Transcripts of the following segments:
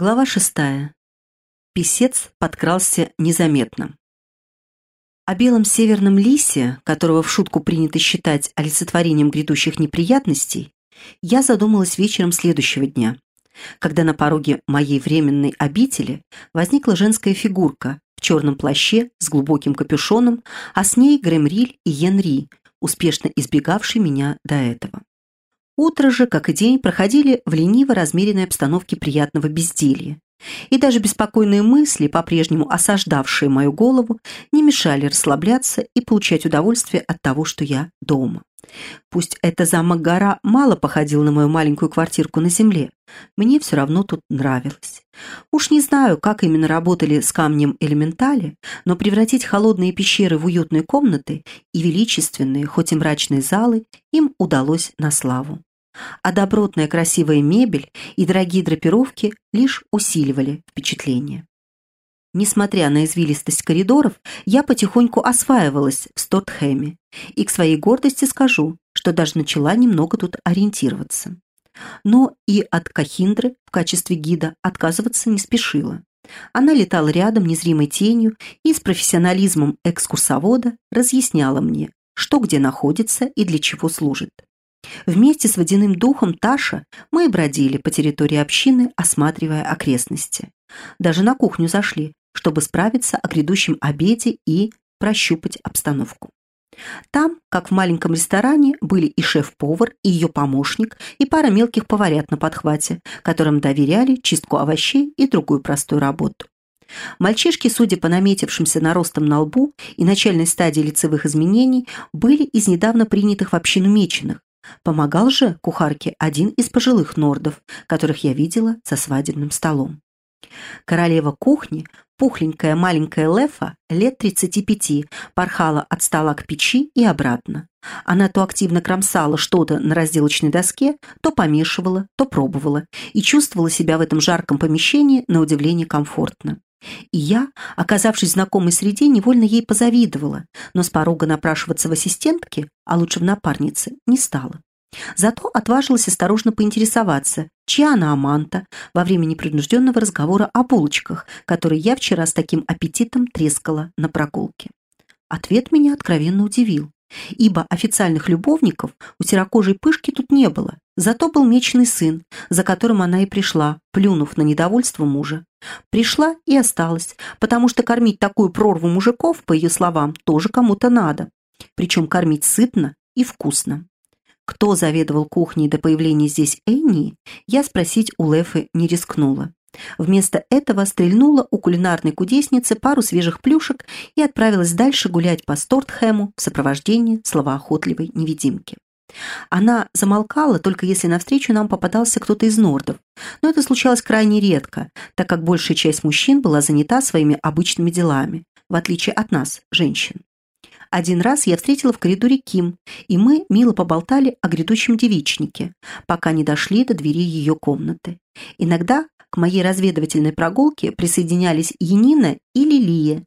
Глава шестая. Песец подкрался незаметно. О белом северном лисе, которого в шутку принято считать олицетворением грядущих неприятностей, я задумалась вечером следующего дня, когда на пороге моей временной обители возникла женская фигурка в черном плаще с глубоким капюшоном, а с ней Гремриль и Янри, успешно избегавший меня до этого. Утро же, как и день, проходили в лениво-размеренной обстановке приятного безделья. И даже беспокойные мысли, по-прежнему осаждавшие мою голову, не мешали расслабляться и получать удовольствие от того, что я дома. Пусть эта замок-гора мало походил на мою маленькую квартирку на земле, мне все равно тут нравилось. Уж не знаю, как именно работали с камнем элементали, но превратить холодные пещеры в уютные комнаты и величественные, хоть и мрачные залы им удалось на славу а добротная красивая мебель и дорогие драпировки лишь усиливали впечатление. Несмотря на извилистость коридоров, я потихоньку осваивалась в Стортхэме и к своей гордости скажу, что даже начала немного тут ориентироваться. Но и от Кахиндры в качестве гида отказываться не спешила. Она летала рядом незримой тенью и с профессионализмом экскурсовода разъясняла мне, что где находится и для чего служит. Вместе с водяным духом Таша мы бродили по территории общины, осматривая окрестности. Даже на кухню зашли, чтобы справиться о грядущем обеде и прощупать обстановку. Там, как в маленьком ресторане, были и шеф-повар, и ее помощник, и пара мелких поварят на подхвате, которым доверяли чистку овощей и другую простую работу. Мальчишки, судя по наметившимся наростам на лбу и начальной стадии лицевых изменений, были из недавно принятых в общину меченых, Помогал же кухарке один из пожилых нордов, которых я видела за свадебным столом. Королева кухни, пухленькая маленькая Лефа, лет 35, порхала от стола к печи и обратно. Она то активно кромсала что-то на разделочной доске, то помешивала, то пробовала и чувствовала себя в этом жарком помещении на удивление комфортно. И я, оказавшись в знакомой среде, невольно ей позавидовала, но с порога напрашиваться в ассистентке, а лучше в напарнице, не стала. Зато отважилась осторожно поинтересоваться, чья она Аманта, во время непринужденного разговора о булочках, которые я вчера с таким аппетитом трескала на прогулке. Ответ меня откровенно удивил ибо официальных любовников у серокожей пышки тут не было. Зато был меченый сын, за которым она и пришла, плюнув на недовольство мужа. Пришла и осталась, потому что кормить такую прорву мужиков, по ее словам, тоже кому-то надо. Причем кормить сытно и вкусно. Кто заведовал кухней до появления здесь Энни, я спросить у Лефы не рискнула. Вместо этого стрельнула у кулинарной кудесницы пару свежих плюшек и отправилась дальше гулять по Стортхэму в сопровождении словоохотливой невидимки. Она замолкала, только если навстречу нам попадался кто-то из нордов, но это случалось крайне редко, так как большая часть мужчин была занята своими обычными делами, в отличие от нас, женщин. Один раз я встретила в коридоре Ким, и мы мило поболтали о грядущем девичнике, пока не дошли до двери ее комнаты. Иногда к моей разведывательной прогулке присоединялись Янина и Лилия,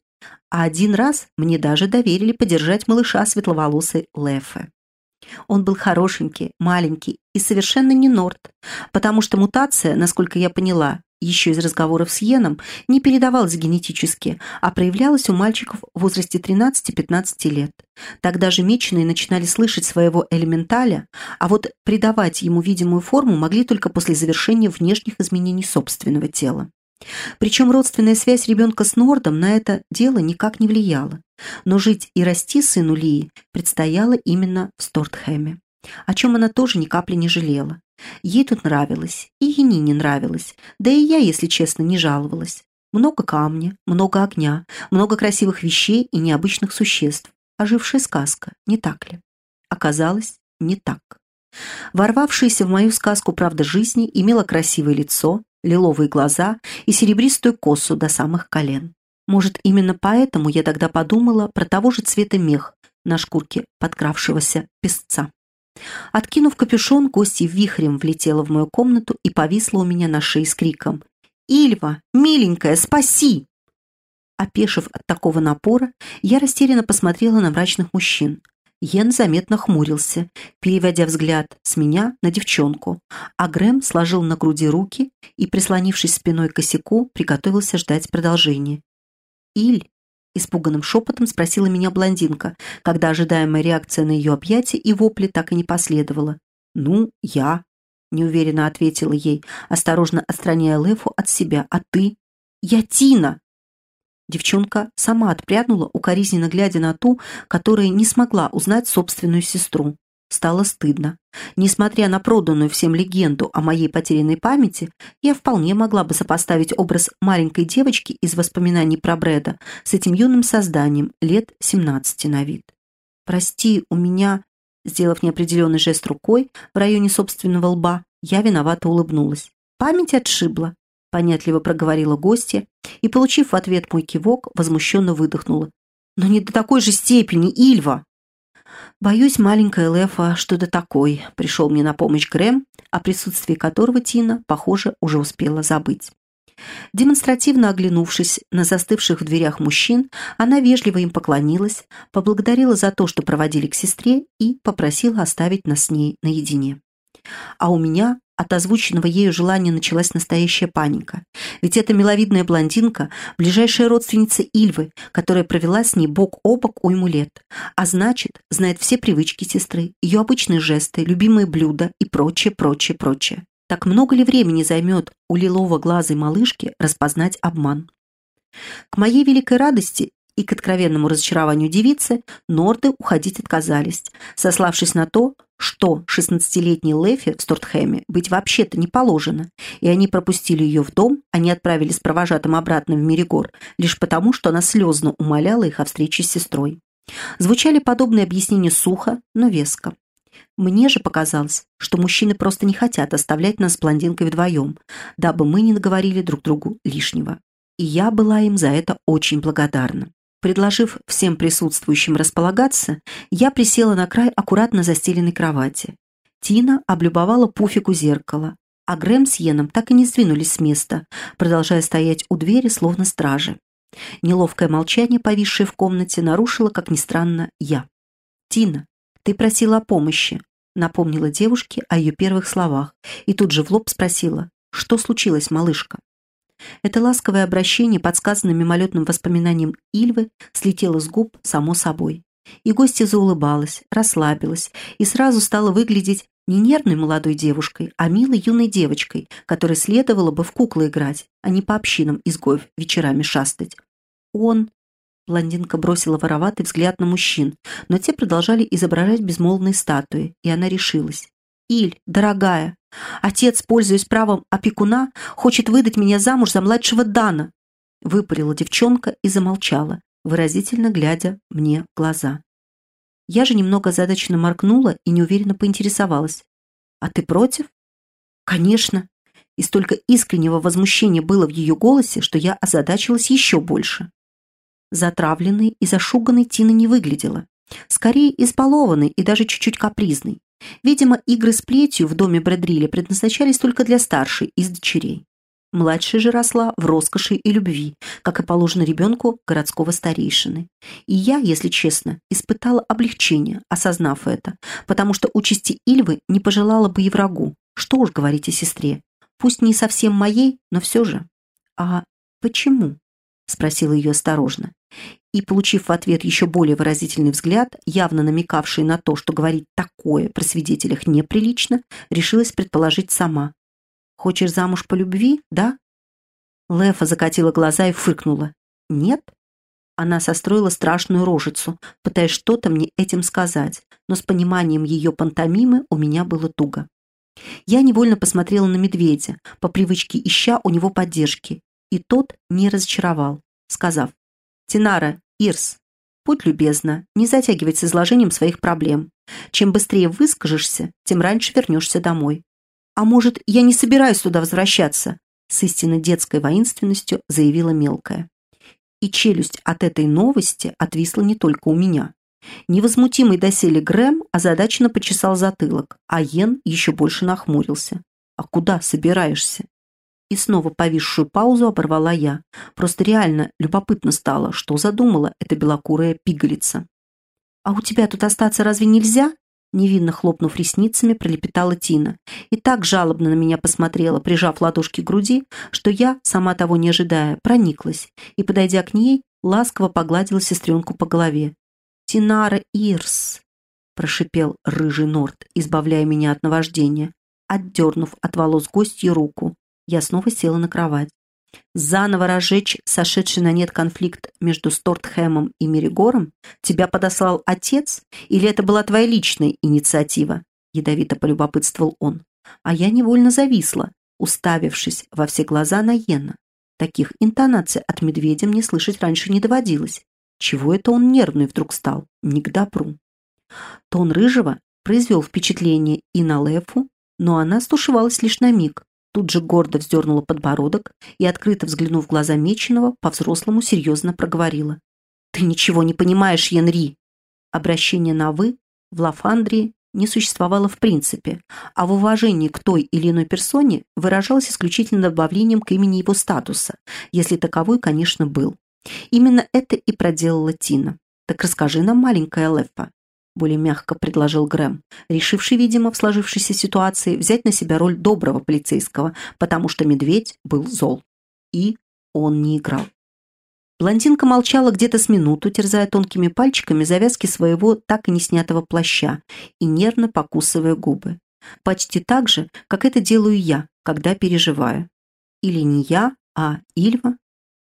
а один раз мне даже доверили подержать малыша светловолосой Лефе. Он был хорошенький, маленький и совершенно не норд, потому что мутация, насколько я поняла, еще из разговоров с Йеном, не передавалась генетически, а проявлялась у мальчиков в возрасте 13-15 лет. Тогда же меченые начинали слышать своего элементаля, а вот придавать ему видимую форму могли только после завершения внешних изменений собственного тела. Причем родственная связь ребенка с Нордом на это дело никак не влияла. Но жить и расти сыну Лии предстояло именно в Стортхэме, о чем она тоже ни капли не жалела. Ей тут нравилось, и Ени не нравилось, да и я, если честно, не жаловалась. Много камня, много огня, много красивых вещей и необычных существ. Ожившая сказка, не так ли? Оказалось, не так. Ворвавшаяся в мою сказку правда жизни имела красивое лицо, лиловые глаза и серебристую косу до самых колен. Может, именно поэтому я тогда подумала про того же цвета мех на шкурке подкравшегося песца. Откинув капюшон, гостья вихрем влетела в мою комнату и повисла у меня на шее с криком «Ильва, миленькая, спаси!» Опешив от такого напора, я растерянно посмотрела на мрачных мужчин. Йен заметно хмурился, переводя взгляд с меня на девчонку, а Грэм сложил на груди руки и, прислонившись спиной к косяку, приготовился ждать продолжения. «Иль?» – испуганным шепотом спросила меня блондинка, когда ожидаемая реакция на ее объятие и вопли так и не последовала. «Ну, я», – неуверенно ответила ей, осторожно отстраняя Лефу от себя. «А ты?» «Я Тина!» Девчонка сама отпрянула, укоризненно глядя на ту, которая не смогла узнать собственную сестру. Стало стыдно. Несмотря на проданную всем легенду о моей потерянной памяти, я вполне могла бы сопоставить образ маленькой девочки из воспоминаний про Брэда с этим юным созданием лет 17 на вид. «Прости, у меня...» Сделав неопределенный жест рукой в районе собственного лба, я виновато улыбнулась. Память отшибла понятливо проговорила гостья и, получив в ответ мой кивок, возмущенно выдохнула. «Но не до такой же степени, Ильва!» «Боюсь, маленькая Лефа, что до такой», — пришел мне на помощь Грэм, о присутствии которого Тина, похоже, уже успела забыть. Демонстративно оглянувшись на застывших в дверях мужчин, она вежливо им поклонилась, поблагодарила за то, что проводили к сестре, и попросила оставить нас с ней наедине. А у меня от озвученного ею желания началась настоящая паника. Ведь эта миловидная блондинка – ближайшая родственница Ильвы, которая провела с ней бок о бок уйму лет. А значит, знает все привычки сестры, ее обычные жесты, любимые блюда и прочее, прочее, прочее. Так много ли времени займет у лилово-глазой малышки распознать обман? К моей великой радости и к откровенному разочарованию девицы Норды уходить отказались, сославшись на то, что 16-летней Лэфи в Стортхэме быть вообще-то не положено, и они пропустили ее в дом, они отправились с провожатым обратно в Меригор, лишь потому, что она слезно умоляла их о встрече с сестрой. Звучали подобные объяснения сухо, но веско. Мне же показалось, что мужчины просто не хотят оставлять нас с блондинкой вдвоем, дабы мы не наговорили друг другу лишнего. И я была им за это очень благодарна. Предложив всем присутствующим располагаться, я присела на край аккуратно застеленной кровати. Тина облюбовала пуфик у зеркала, а Грэм с Йеном так и не сдвинулись с места, продолжая стоять у двери, словно стражи. Неловкое молчание, повисшее в комнате, нарушило, как ни странно, я. «Тина, ты просила о помощи», — напомнила девушке о ее первых словах, и тут же в лоб спросила, «Что случилось, малышка?» Это ласковое обращение, подсказанное мимолетным воспоминанием Ильвы, слетело с губ само собой. И гостья заулыбалась, расслабилась и сразу стала выглядеть не нервной молодой девушкой, а милой юной девочкой, которой следовало бы в куклы играть, а не по общинам изгоев вечерами шастать. Он... Блондинка бросила вороватый взгляд на мужчин, но те продолжали изображать безмолвные статуи, и она решилась. «Иль, дорогая, отец, пользуясь правом опекуна, хочет выдать меня замуж за младшего Дана», выпарила девчонка и замолчала, выразительно глядя мне в глаза. Я же немного задачно моргнула и неуверенно поинтересовалась. «А ты против?» «Конечно». И столько искреннего возмущения было в ее голосе, что я озадачилась еще больше. Затравленной и зашуганной Тина не выглядела. Скорее, избалованной и даже чуть-чуть капризной. Видимо, игры с плетью в доме Брэдрилля предназначались только для старшей из дочерей. Младшая же росла в роскоши и любви, как и положено ребенку городского старейшины. И я, если честно, испытала облегчение, осознав это, потому что участи Ильвы не пожелала бы и врагу. Что уж говорить о сестре. Пусть не совсем моей, но все же. «А почему?» – спросила ее осторожно и, получив в ответ еще более выразительный взгляд, явно намекавший на то, что говорить такое при свидетелях неприлично, решилась предположить сама. «Хочешь замуж по любви, да?» Лефа закатила глаза и фыркнула. «Нет?» Она состроила страшную рожицу, пытаясь что-то мне этим сказать, но с пониманием ее пантомимы у меня было туго. Я невольно посмотрела на медведя, по привычке ища у него поддержки, и тот не разочаровал, сказав Тинара, Ирс, будь любезна, не затягивать с изложением своих проблем. Чем быстрее выскажешься, тем раньше вернешься домой. А может, я не собираюсь туда возвращаться? С истинно детской воинственностью заявила мелкая. И челюсть от этой новости отвисла не только у меня. Невозмутимый доселе Грэм озадаченно почесал затылок, а Йен еще больше нахмурился. «А куда собираешься?» И снова повисшую паузу оборвала я. Просто реально любопытно стало, что задумала эта белокурая пигалица. «А у тебя тут остаться разве нельзя?» Невинно хлопнув ресницами, пролепетала Тина. И так жалобно на меня посмотрела, прижав ладошки к груди, что я, сама того не ожидая, прониклась и, подойдя к ней, ласково погладила сестренку по голове. «Тинара Ирс!» – прошипел рыжий Норт, избавляя меня от наваждения. Отдернув от волос гостью руку, я снова села на кровать. Заново разжечь сошедший на нет конфликт между Стортхэмом и Меригором тебя подослал отец, или это была твоя личная инициатива?» Ядовито полюбопытствовал он. А я невольно зависла, уставившись во все глаза на Йена. Таких интонаций от медведя мне слышать раньше не доводилось. Чего это он нервный вдруг стал? Не к добру. Тон рыжего произвел впечатление и на Лефу, но она стушевалась лишь на миг, Тут же гордо вздернула подбородок и, открыто взглянув в глаза Меченого, по-взрослому серьезно проговорила. «Ты ничего не понимаешь, Янри!» Обращение на «вы» в Лафандрии не существовало в принципе, а в уважении к той или иной персоне выражалось исключительно добавлением к имени его статуса, если таковой, конечно, был. Именно это и проделала Тина. «Так расскажи нам, маленькая Лефа, более мягко предложил Грэм, решивший, видимо, в сложившейся ситуации взять на себя роль доброго полицейского, потому что медведь был зол. И он не играл. Блондинка молчала где-то с минуту, терзая тонкими пальчиками завязки своего так и не снятого плаща и нервно покусывая губы. Почти так же, как это делаю я, когда переживаю. Или не я, а Ильва.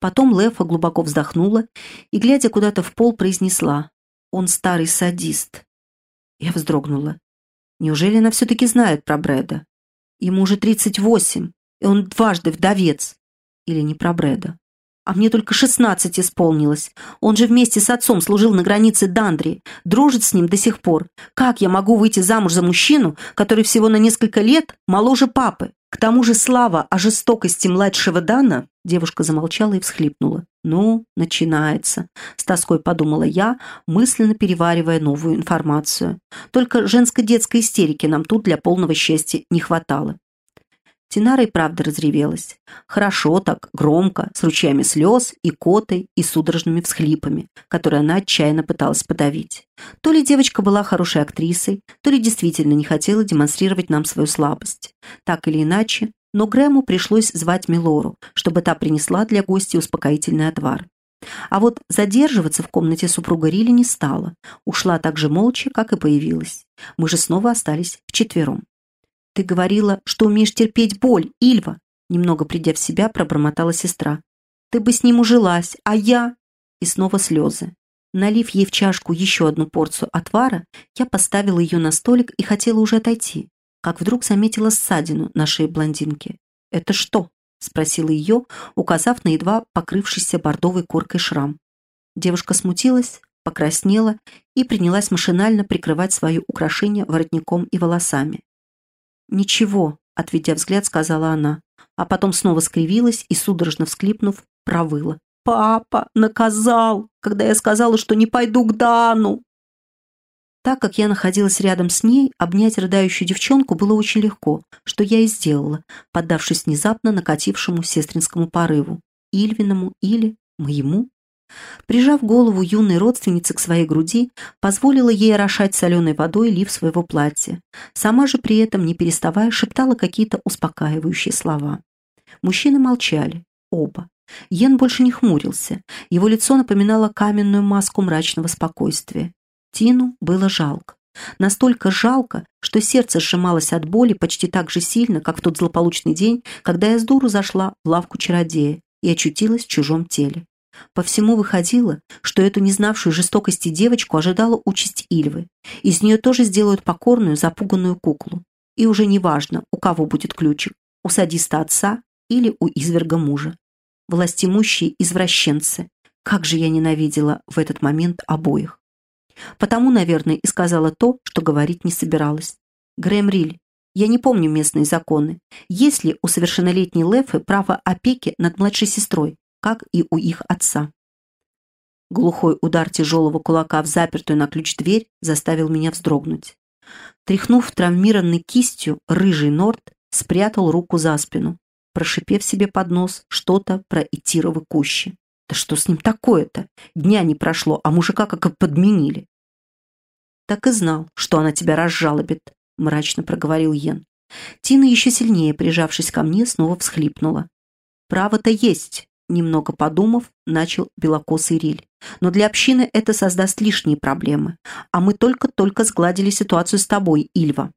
Потом Лефа глубоко вздохнула и, глядя куда-то в пол, произнесла он старый садист. Я вздрогнула. Неужели она все-таки знает про Брэда? Ему уже 38, и он дважды вдовец. Или не про Брэда. А мне только 16 исполнилось. Он же вместе с отцом служил на границе Дандри, дружит с ним до сих пор. Как я могу выйти замуж за мужчину, который всего на несколько лет моложе папы? К тому же слава о жестокости младшего Дана девушка замолчала и всхлипнула. «Ну, начинается», — с тоской подумала я, мысленно переваривая новую информацию. «Только женско-детской истерики нам тут для полного счастья не хватало. Тинара и правда разревелась. Хорошо так, громко, с ручьями слез, и котой, и судорожными всхлипами, которые она отчаянно пыталась подавить. То ли девочка была хорошей актрисой, то ли действительно не хотела демонстрировать нам свою слабость. Так или иначе, но Грэму пришлось звать Милору, чтобы та принесла для гостя успокоительный отвар. А вот задерживаться в комнате супруга Рили не стала. Ушла так же молча, как и появилась. Мы же снова остались вчетвером. «Ты говорила, что умеешь терпеть боль, Ильва!» Немного придя в себя, пробормотала сестра. «Ты бы с ним ужилась, а я...» И снова слезы. Налив ей в чашку еще одну порцию отвара, я поставила ее на столик и хотела уже отойти, как вдруг заметила ссадину на шее блондинки. «Это что?» – спросила ее, указав на едва покрывшийся бордовой коркой шрам. Девушка смутилась, покраснела и принялась машинально прикрывать свое украшение воротником и волосами. «Ничего», — отведя взгляд, сказала она, а потом снова скривилась и, судорожно всклипнув, провыла. «Папа наказал, когда я сказала, что не пойду к Дану!» Так как я находилась рядом с ней, обнять рыдающую девчонку было очень легко, что я и сделала, поддавшись внезапно накатившему сестринскому порыву, Ильвиному или моему. Прижав голову юной родственницы к своей груди, позволила ей орошать соленой водой лиф своего платья. Сама же при этом, не переставая, шептала какие-то успокаивающие слова. Мужчины молчали, оба. Йен больше не хмурился. Его лицо напоминало каменную маску мрачного спокойствия. Тину было жалко. Настолько жалко, что сердце сжималось от боли почти так же сильно, как в тот злополучный день, когда я с дуру зашла в лавку чародея и очутилась в чужом теле. По всему выходило, что эту не знавшую жестокости девочку ожидала участь Ильвы. Из нее тоже сделают покорную, запуганную куклу. И уже не важно, у кого будет ключик, у садиста отца или у изверга мужа. Властимущие извращенцы. Как же я ненавидела в этот момент обоих. Потому, наверное, и сказала то, что говорить не собиралась. Грэм Риль, я не помню местные законы. Есть ли у совершеннолетней Лефы право опеки над младшей сестрой? Как и у их отца. Глухой удар тяжелого кулака в запертую на ключ дверь заставил меня вздрогнуть. Тряхнув травмированной кистью, рыжий Норт спрятал руку за спину, прошипев себе под нос что-то про Итировы кущи. Да что с ним такое-то? Дня не прошло, а мужика как и подменили. так и знал, что она тебя разжалобит», — мрачно проговорил Йен. Тина, еще сильнее прижавшись ко мне, снова всхлипнула. «Право-то есть», — немного подумав, начал белокосый Риль. «Но для общины это создаст лишние проблемы. А мы только-только сгладили ситуацию с тобой, Ильва.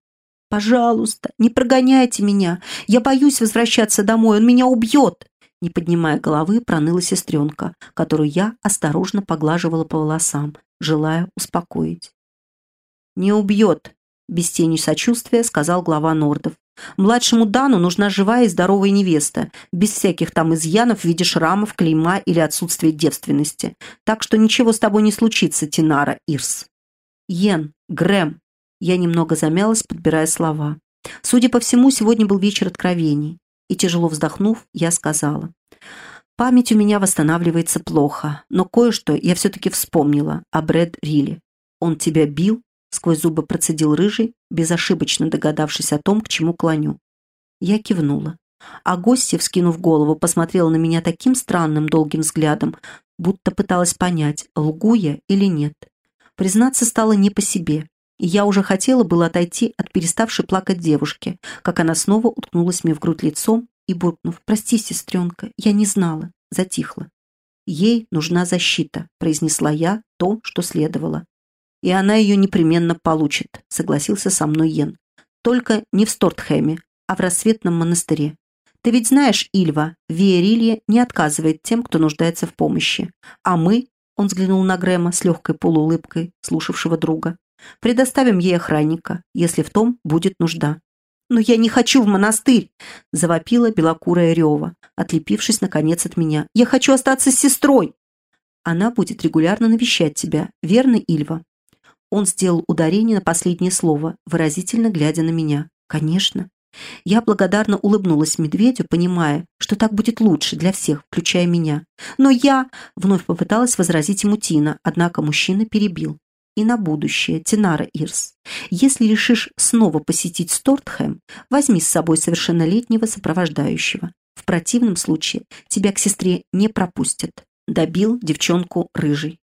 Пожалуйста, не прогоняйте меня. Я боюсь возвращаться домой, он меня убьет!» Не поднимая головы, проныла сестренка, которую я осторожно поглаживала по волосам, желая успокоить. «Не убьет», — без тени сочувствия сказал глава Нордов. «Младшему Дану нужна живая и здоровая невеста, без всяких там изъянов в виде шрамов, клейма или отсутствия девственности. Так что ничего с тобой не случится, Тинара Ирс». «Йен, Грэм», я немного замялась, подбирая слова. Судя по всему, сегодня был вечер откровений. И тяжело вздохнув, я сказала. Память у меня восстанавливается плохо, но кое-что я все-таки вспомнила о Брэд Рилле. Он тебя бил? Сквозь зубы процедил рыжий, безошибочно догадавшись о том, к чему клоню. Я кивнула. А гостья, вскинув голову, посмотрела на меня таким странным долгим взглядом, будто пыталась понять, лгу я или нет. Признаться стало не по себе, и я уже хотела было отойти от переставшей плакать девушки, как она снова уткнулась мне в грудь лицом и, буркнув «Прости, сестренка, я не знала», затихла. «Ей нужна защита», — произнесла я то, что следовало. «И она ее непременно получит», — согласился со мной Йен. «Только не в Стортхэме, а в рассветном монастыре. Ты ведь знаешь, Ильва, Виерилья не отказывает тем, кто нуждается в помощи. А мы, — он взглянул на Грэма с легкой полуулыбкой, слушавшего друга, — предоставим ей охранника, если в том будет нужда. «Но я не хочу в монастырь!» – завопила белокурая Рева, отлепившись, наконец, от меня. «Я хочу остаться с сестрой!» «Она будет регулярно навещать тебя, верно, Ильва?» Он сделал ударение на последнее слово, выразительно глядя на меня. «Конечно». Я благодарно улыбнулась медведю, понимая, что так будет лучше для всех, включая меня. «Но я...» — вновь попыталась возразить ему Тина, однако мужчина перебил и на будущее, Тинара Ирс. Если решишь снова посетить Стортхэм, возьми с собой совершеннолетнего сопровождающего. В противном случае тебя к сестре не пропустят. Добил девчонку рыжий.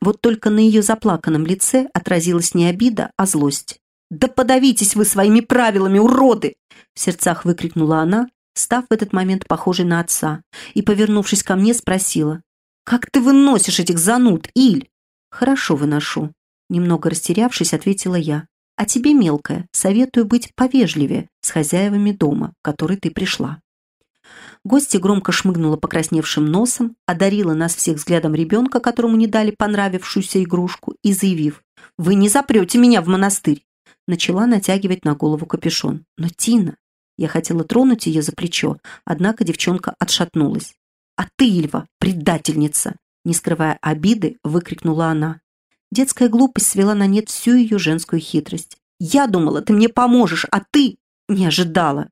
Вот только на ее заплаканном лице отразилась не обида, а злость. «Да подавитесь вы своими правилами, уроды!» В сердцах выкрикнула она, став в этот момент похожей на отца, и, повернувшись ко мне, спросила. «Как ты выносишь этих зануд, Иль?» «Хорошо выношу», Немного растерявшись, ответила я. «А тебе, мелкая, советую быть повежливее с хозяевами дома, в который ты пришла». Гостья громко шмыгнула покрасневшим носом, одарила нас всех взглядом ребенка, которому не дали понравившуюся игрушку, и заявив «Вы не запрете меня в монастырь!» начала натягивать на голову капюшон. «Но Тина...» Я хотела тронуть ее за плечо, однако девчонка отшатнулась. «А ты, Ильва, предательница!» Не скрывая обиды, выкрикнула она. Детская глупость свела на нет всю ее женскую хитрость. «Я думала, ты мне поможешь, а ты не ожидала!»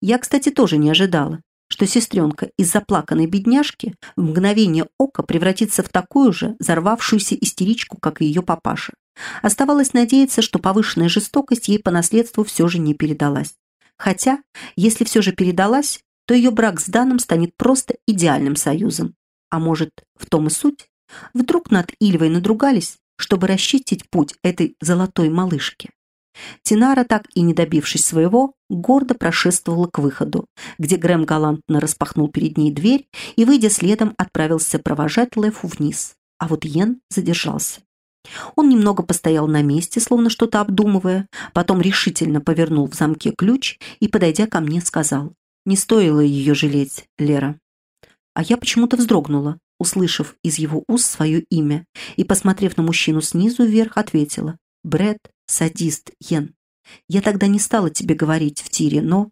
Я, кстати, тоже не ожидала, что сестренка из заплаканной бедняжки в мгновение ока превратится в такую же взорвавшуюся истеричку, как и ее папаша. Оставалось надеяться, что повышенная жестокость ей по наследству все же не передалась. Хотя, если все же передалась, то ее брак с Даном станет просто идеальным союзом. А может, в том и суть? Вдруг над Ильвой надругались, чтобы расчистить путь этой золотой малышке. Тинара, так и не добившись своего, гордо прошествовала к выходу, где Грэм галантно распахнул перед ней дверь и, выйдя следом, отправился провожать Лефу вниз. А вот Йен задержался. Он немного постоял на месте, словно что-то обдумывая, потом решительно повернул в замке ключ и, подойдя ко мне, сказал, «Не стоило ее жалеть, Лера». А я почему-то вздрогнула, услышав из его уст свое имя, и, посмотрев на мужчину снизу вверх, ответила «Брэд, садист, Йен. Я тогда не стала тебе говорить в тире, но...»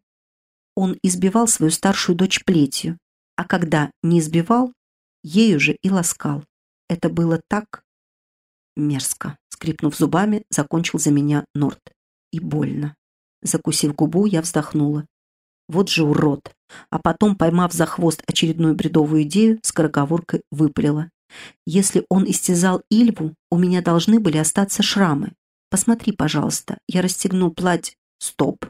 Он избивал свою старшую дочь плетью, а когда не избивал, ею же и ласкал. Это было так мерзко. Скрипнув зубами, закончил за меня Норт. И больно. Закусив губу, я вздохнула. Вот же урод. А потом, поймав за хвост очередную бредовую идею, скороговоркой выпалила. Если он истязал Ильву, у меня должны были остаться шрамы. Посмотри, пожалуйста, я расстегну платье. Стоп.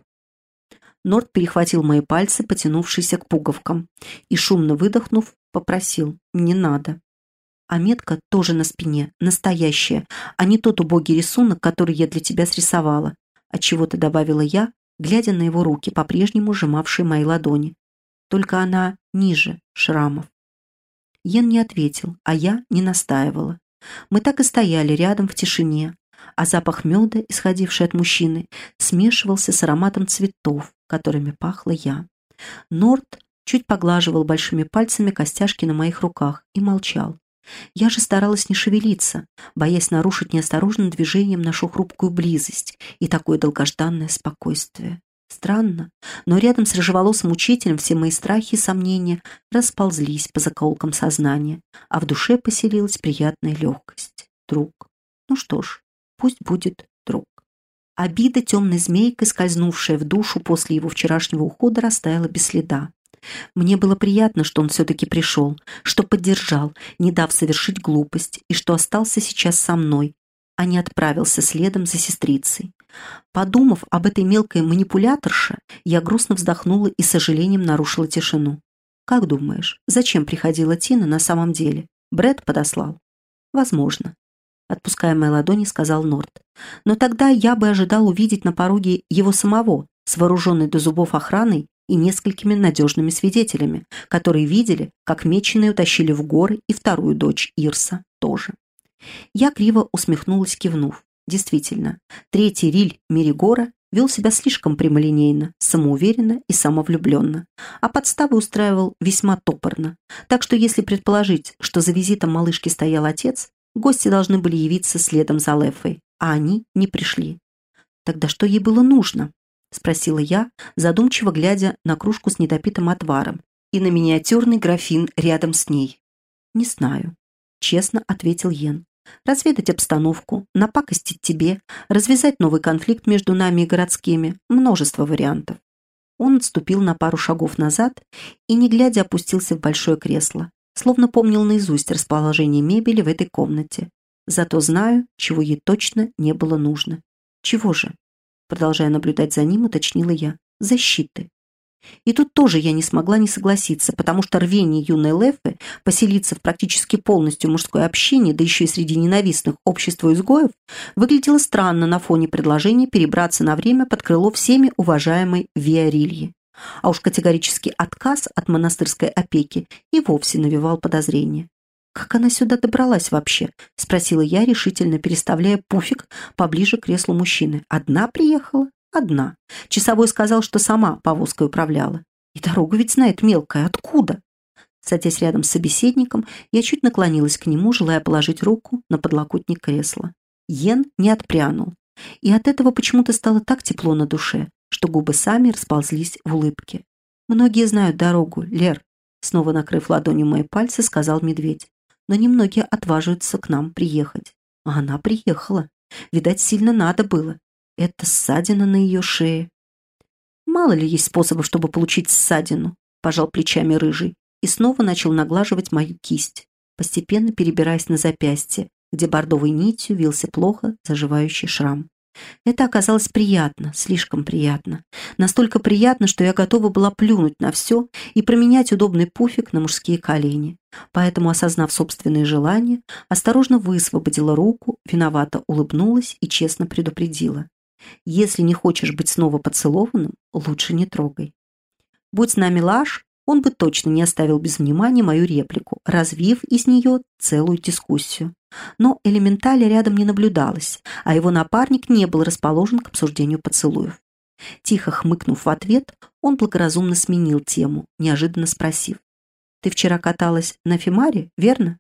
Норд перехватил мои пальцы, потянувшиеся к пуговкам, и, шумно выдохнув, попросил «Не надо». А метка тоже на спине, настоящая, а не тот убогий рисунок, который я для тебя срисовала. Отчего-то добавила я, глядя на его руки, по-прежнему сжимавшие мои ладони. Только она ниже шрамов. Йен не ответил, а я не настаивала. Мы так и стояли рядом в тишине, а запах меда, исходивший от мужчины, смешивался с ароматом цветов, которыми пахла я. Норт чуть поглаживал большими пальцами костяшки на моих руках и молчал. Я же старалась не шевелиться, боясь нарушить неосторожным движением нашу хрупкую близость и такое долгожданное спокойствие. Странно, но рядом с рыжеволосым учителем все мои страхи и сомнения расползлись по закоулкам сознания, а в душе поселилась приятная легкость. Друг. Ну что ж, пусть будет друг. Обида темной змейкой, скользнувшая в душу после его вчерашнего ухода, растаяла без следа. Мне было приятно, что он все-таки пришел, что поддержал, не дав совершить глупость, и что остался сейчас со мной, а не отправился следом за сестрицей. Подумав об этой мелкой манипуляторше, я грустно вздохнула и с сожалением нарушила тишину. «Как думаешь, зачем приходила Тина на самом деле? Брэд подослал?» «Возможно», — отпуская мои ладони, сказал Норт. «Но тогда я бы ожидал увидеть на пороге его самого, с вооруженной до зубов охраной и несколькими надежными свидетелями, которые видели, как меченые утащили в горы и вторую дочь Ирса тоже. Я криво усмехнулась, кивнув. Действительно, третий Риль Меригора вел себя слишком прямолинейно, самоуверенно и самовлюбленно, а подставы устраивал весьма топорно. Так что если предположить, что за визитом малышки стоял отец, гости должны были явиться следом за Лефой, а они не пришли. Тогда что ей было нужно? — спросила я, задумчиво глядя на кружку с недопитым отваром и на миниатюрный графин рядом с ней. «Не знаю», — честно ответил Йен. «Разведать обстановку, напакостить тебе, развязать новый конфликт между нами и городскими. Множество вариантов». Он отступил на пару шагов назад и, не глядя, опустился в большое кресло, словно помнил наизусть расположение мебели в этой комнате. Зато знаю, чего ей точно не было нужно. Чего же? Продолжая наблюдать за ним, уточнила я. Защиты. И тут тоже я не смогла не согласиться, потому что рвение юной Лефы поселиться в практически полностью мужское общение, да еще и среди ненавистных обществу изгоев, выглядело странно на фоне предложения перебраться на время под крыло всеми уважаемой Виарильи. А уж категорический отказ от монастырской опеки и вовсе навевал подозрения. «Как она сюда добралась вообще?» — спросила я, решительно переставляя пуфик поближе к креслу мужчины. «Одна приехала?» «Одна. Часовой сказал, что сама повозкой управляла. И дорогу ведь знает мелкая. Откуда?» Садясь рядом с собеседником, я чуть наклонилась к нему, желая положить руку на подлокотник кресла. Йен не отпрянул. И от этого почему-то стало так тепло на душе, что губы сами расползлись в улыбке. «Многие знают дорогу, Лер», снова накрыв ладонью мои пальцы, сказал медведь но немногие отваживаются к нам приехать. А она приехала. Видать, сильно надо было. Это ссадина на ее шее. Мало ли есть способов, чтобы получить ссадину, пожал плечами рыжий и снова начал наглаживать мою кисть, постепенно перебираясь на запястье, где бордовой нитью вился плохо заживающий шрам. Это оказалось приятно, слишком приятно. Настолько приятно, что я готова была плюнуть на все и променять удобный пуфик на мужские колени. Поэтому, осознав собственные желания, осторожно высвободила руку, виновато улыбнулась и честно предупредила. «Если не хочешь быть снова поцелованным, лучше не трогай». Будь с нами Лаш, он бы точно не оставил без внимания мою реплику, развив из нее целую дискуссию. Но элементаля рядом не наблюдалось, а его напарник не был расположен к обсуждению поцелуев. Тихо хмыкнув в ответ, он благоразумно сменил тему, неожиданно спросив. «Ты вчера каталась на Фимаре, верно?»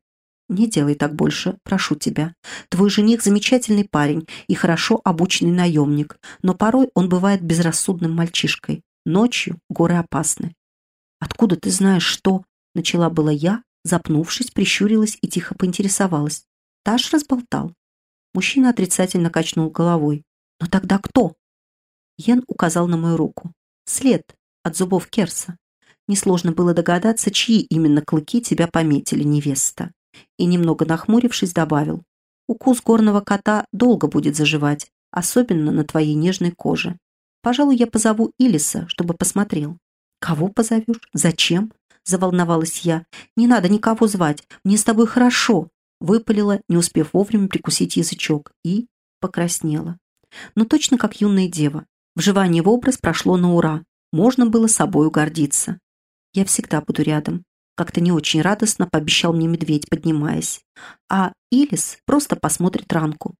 «Не делай так больше, прошу тебя. Твой жених замечательный парень и хорошо обученный наемник, но порой он бывает безрассудным мальчишкой. Ночью горы опасны. «Откуда ты знаешь, что...» Начала была я, запнувшись, прищурилась и тихо поинтересовалась. Таш разболтал. Мужчина отрицательно качнул головой. «Но тогда кто?» Йен указал на мою руку. «След от зубов Керса. Несложно было догадаться, чьи именно клыки тебя пометили, невеста». И, немного нахмурившись, добавил. «Укус горного кота долго будет заживать, особенно на твоей нежной коже. Пожалуй, я позову Илиса, чтобы посмотрел». «Кого позовешь? Зачем?» – заволновалась я. «Не надо никого звать. Мне с тобой хорошо. выпалила, не успев вовремя прикусить язычок, и покраснела. Но точно как юная дева. Вживание в образ прошло на ура. Можно было собою гордиться. Я всегда буду рядом. Как-то не очень радостно пообещал мне медведь, поднимаясь. А Илис просто посмотрит ранку.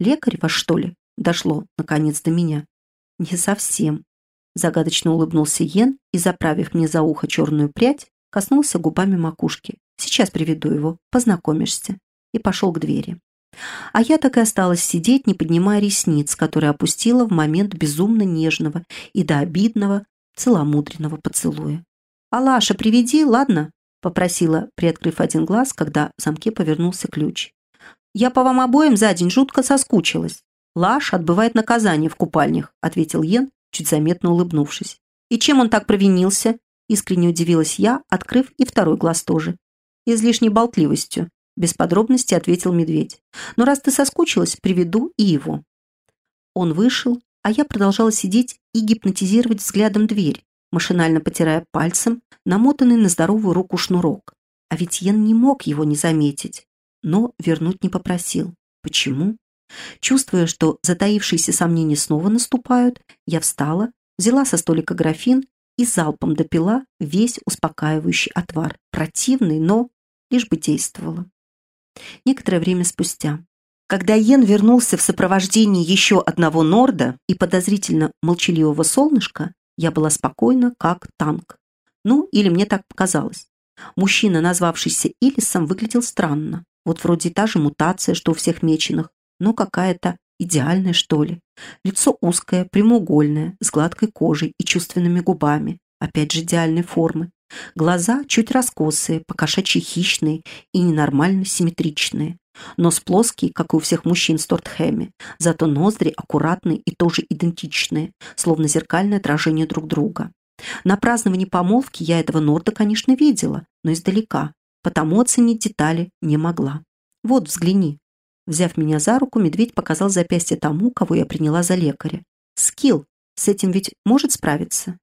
Лекарь ваш, что ли? Дошло, наконец, до меня. Не совсем. Загадочно улыбнулся Йен и, заправив мне за ухо черную прядь, коснулся губами макушки. Сейчас приведу его, познакомишься. И пошел к двери. А я так и осталась сидеть, не поднимая ресниц, которые опустила в момент безумно нежного и до обидного целомудренного поцелуя. «Алаша, приведи, ладно?» — попросила, приоткрыв один глаз, когда в замке повернулся ключ. «Я по вам обоим за день жутко соскучилась. Лаш отбывает наказание в купальнях», — ответил Йен, чуть заметно улыбнувшись. «И чем он так провинился?» — искренне удивилась я, открыв и второй глаз тоже. «Излишней болтливостью», — без подробностей ответил медведь. «Но раз ты соскучилась, приведу и его». Он вышел, а я продолжала сидеть и гипнотизировать взглядом дверь, машинально потирая пальцем намотанный на здоровую руку шнурок. А ведь Йен не мог его не заметить, но вернуть не попросил. Почему? Чувствуя, что затаившиеся сомнения снова наступают, я встала, взяла со столика графин и залпом допила весь успокаивающий отвар. Противный, но лишь бы действовало. Некоторое время спустя, когда Йен вернулся в сопровождении еще одного норда и подозрительно молчаливого солнышка, я была спокойна, как танк. Ну, или мне так показалось. Мужчина, назвавшийся Илисом, выглядел странно. Вот вроде та же мутация, что у всех меченых, но какая-то идеальная, что ли. Лицо узкое, прямоугольное, с гладкой кожей и чувственными губами, опять же идеальной формы. Глаза чуть раскосые, покошачьи хищные и ненормально симметричные. Нос плоский, как и у всех мужчин в Тортхэме, зато ноздри аккуратные и тоже идентичные, словно зеркальное отражение друг друга. На праздновании помолвки я этого Норда, конечно, видела, но издалека, потому оценить детали не могла. Вот, взгляни. Взяв меня за руку, медведь показал запястье тому, кого я приняла за лекаря. Скилл, с этим ведь может справиться?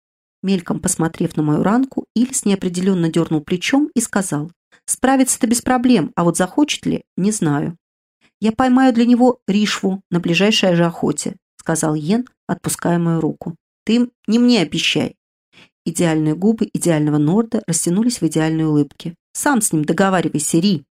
Мельком посмотрев на мою ранку, Ильс неопределенно дернул плечом и сказал, «Справится-то без проблем, а вот захочет ли, не знаю». «Я поймаю для него ришву на ближайшей же охоте», сказал Йен, отпуская мою руку. «Ты не мне обещай». Идеальные губы идеального Норда растянулись в идеальной улыбке. «Сам с ним договаривайся, Ри».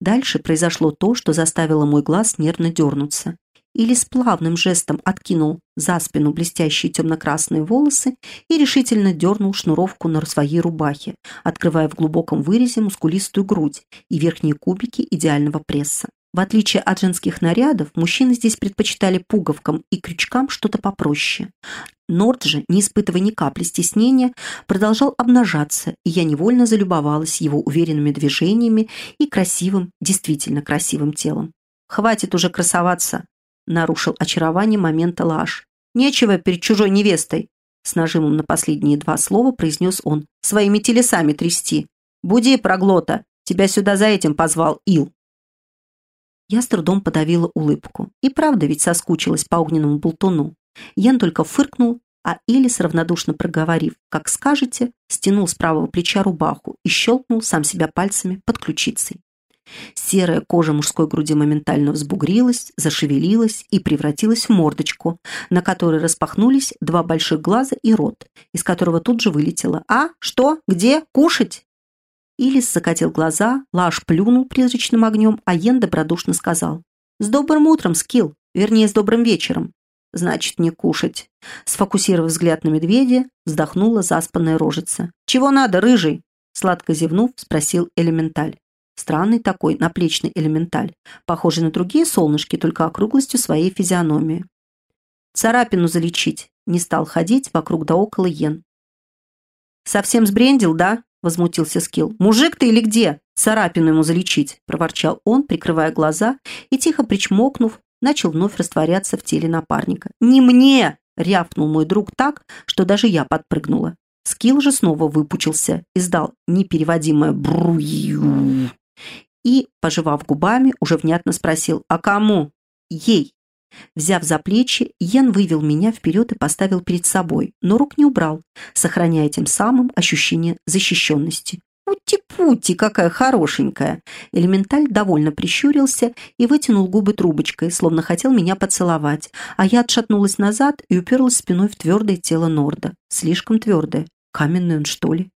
Дальше произошло то, что заставило мой глаз нервно дернуться. Или с плавным жестом откинул за спину блестящие темно-красные волосы и решительно дернул шнуровку на своей рубахе, открывая в глубоком вырезе мускулистую грудь и верхние кубики идеального пресса. В отличие от женских нарядов, мужчины здесь предпочитали пуговкам и крючкам что-то попроще. Норд же, не испытывая ни капли стеснения, продолжал обнажаться, и я невольно залюбовалась его уверенными движениями и красивым, действительно красивым телом. «Хватит уже красоваться!» – нарушил очарование момента Лаш. «Нечего перед чужой невестой!» С нажимом на последние два слова произнес он. «Своими телесами трясти! Буди, проглота! Тебя сюда за этим позвал Ил!» Я с трудом подавила улыбку. И правда ведь соскучилась по огненному болтуну. Ян только фыркнул, а Элис, равнодушно проговорив, как скажете, стянул с правого плеча рубаху и щелкнул сам себя пальцами под ключицей. Серая кожа мужской груди моментально взбугрилась, зашевелилась и превратилась в мордочку, на которой распахнулись два больших глаза и рот, из которого тут же вылетело «А? Что? Где? Кушать?» Илис закатил глаза, Лаш плюнул призрачным огнем, а Йен добродушно сказал «С добрым утром, Скилл, вернее, с добрым вечером. Значит, не кушать». Сфокусировав взгляд на медведя, вздохнула заспанная рожица. «Чего надо, рыжий?» Сладко зевнув, спросил элементаль. Странный такой, наплечный элементаль, похожий на другие солнышки, только округлостью своей физиономии. «Царапину залечить», не стал ходить вокруг да около Йен. «Совсем сбрендил, да?» — возмутился Скилл. «Мужик ты или где? Царапину ему залечить!» — проворчал он, прикрывая глаза и, тихо причмокнув, начал вновь растворяться в теле напарника. «Не мне!» — рявкнул мой друг так, что даже я подпрыгнула. Скилл же снова выпучился, издал непереводимое «брую» и, пожевав губами, уже внятно спросил «А кому?» «Ей!» Взяв за плечи, Йен вывел меня вперед и поставил перед собой, но рук не убрал, сохраняя тем самым ощущение защищенности. Пути-пути, какая хорошенькая!» Элементаль довольно прищурился и вытянул губы трубочкой, словно хотел меня поцеловать, а я отшатнулась назад и уперлась спиной в твердое тело Норда. Слишком твердое. Каменный он, что ли?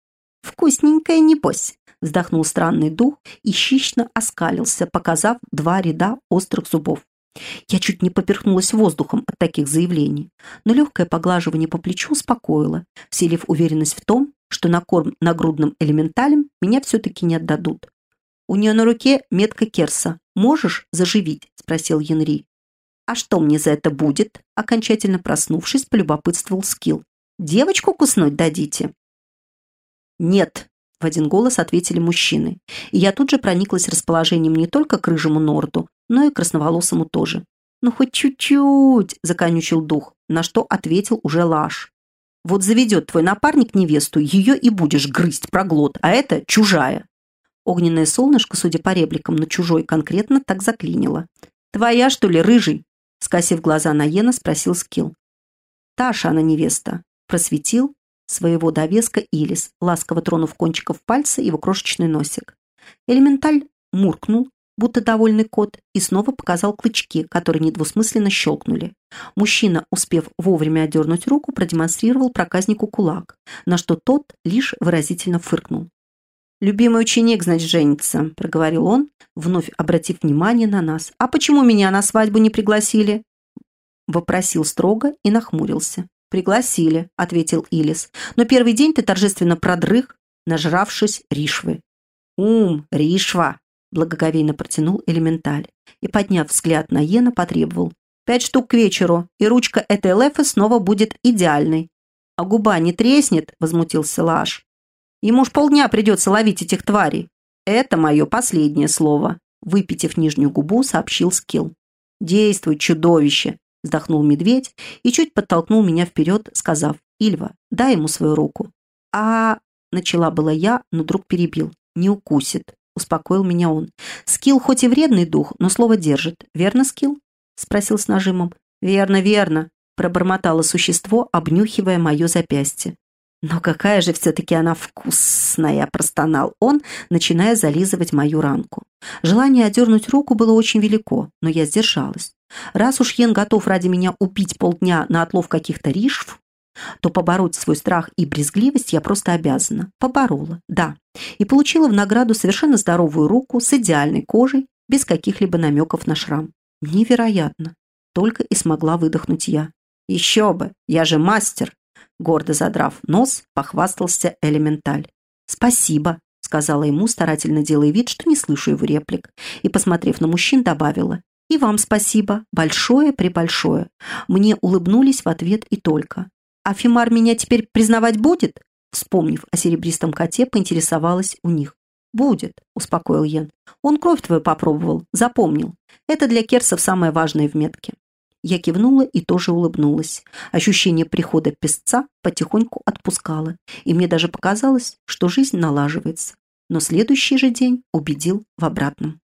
«Вкусненькая, небось!» вздохнул странный дух и хищно оскалился, показав два ряда острых зубов. Я чуть не поперхнулась воздухом от таких заявлений, но легкое поглаживание по плечу успокоило, вселив уверенность в том, что на корм нагрудным элементалем меня все-таки не отдадут. «У нее на руке метка Керса. Можешь заживить?» – спросил Янри. «А что мне за это будет?» – окончательно проснувшись, полюбопытствовал Скилл. «Девочку куснуть дадите?» «Нет», – в один голос ответили мужчины. И я тут же прониклась расположением не только к рыжему Норду, но и красноволосому тоже. «Ну, хоть чуть-чуть!» – законючил дух, на что ответил уже Лаш. «Вот заведет твой напарник невесту, ее и будешь грызть проглот, а это чужая». Огненное солнышко, судя по репликам, на чужой конкретно так заклинило. «Твоя, что ли, рыжий?» – скосив глаза на Йена, спросил Скилл. «Таша она невеста», – просветил своего довеска Илис, ласково тронув кончиков пальца его крошечный носик. Элементаль муркнул, будто довольный кот, и снова показал клычки, которые недвусмысленно щелкнули. Мужчина, успев вовремя отдернуть руку, продемонстрировал проказнику кулак, на что тот лишь выразительно фыркнул. «Любимый ученик, значит, женится», — проговорил он, вновь обратив внимание на нас. «А почему меня на свадьбу не пригласили?» Вопросил строго и нахмурился. «Пригласили», — ответил Илис. «Но первый день ты торжественно продрых, нажравшись ришвы». «Ум, ришва», — благоговейно протянул элементаль и, подняв взгляд на Йена, потребовал. «Пять штук к вечеру, и ручка этой лефы снова будет идеальной». «А губа не треснет?» — возмутился Лаш. «Ему ж полдня придется ловить этих тварей». «Это мое последнее слово», — выпитив нижнюю губу, сообщил Скилл. «Действуй, чудовище!» Вздохнул медведь и чуть подтолкнул меня вперед, сказав, «Ильва, дай ему свою руку». «А...» — начала была я, но друг перебил. «Не укусит», — успокоил меня он. «Скилл хоть и вредный дух, но слово держит. Верно, Скилл?» — спросил с нажимом. «Верно, верно», — пробормотало существо, обнюхивая мое запястье. «Но какая же все-таки она вкусная!» – простонал он, начиная зализывать мою ранку. Желание одернуть руку было очень велико, но я сдержалась. Раз уж Йен готов ради меня убить полдня на отлов каких-то ришв, то побороть свой страх и брезгливость я просто обязана. Поборола, да. И получила в награду совершенно здоровую руку с идеальной кожей, без каких-либо намеков на шрам. Невероятно. Только и смогла выдохнуть я. Еще бы, я же мастер. Гордо задрав нос, похвастался элементаль. «Спасибо», — сказала ему, старательно делая вид, что не слышу его реплик, и, посмотрев на мужчин, добавила. «И вам спасибо. Большое-пребольшое». Мне улыбнулись в ответ и только. «А Фимар меня теперь признавать будет?» Вспомнив о серебристом коте, поинтересовалась у них. «Будет», — успокоил Йен. «Он кровь твою попробовал, запомнил. Это для керсов самое важное в метке». Я кивнула и тоже улыбнулась. Ощущение прихода песца потихоньку отпускало, и мне даже показалось, что жизнь налаживается. Но следующий же день убедил в обратном.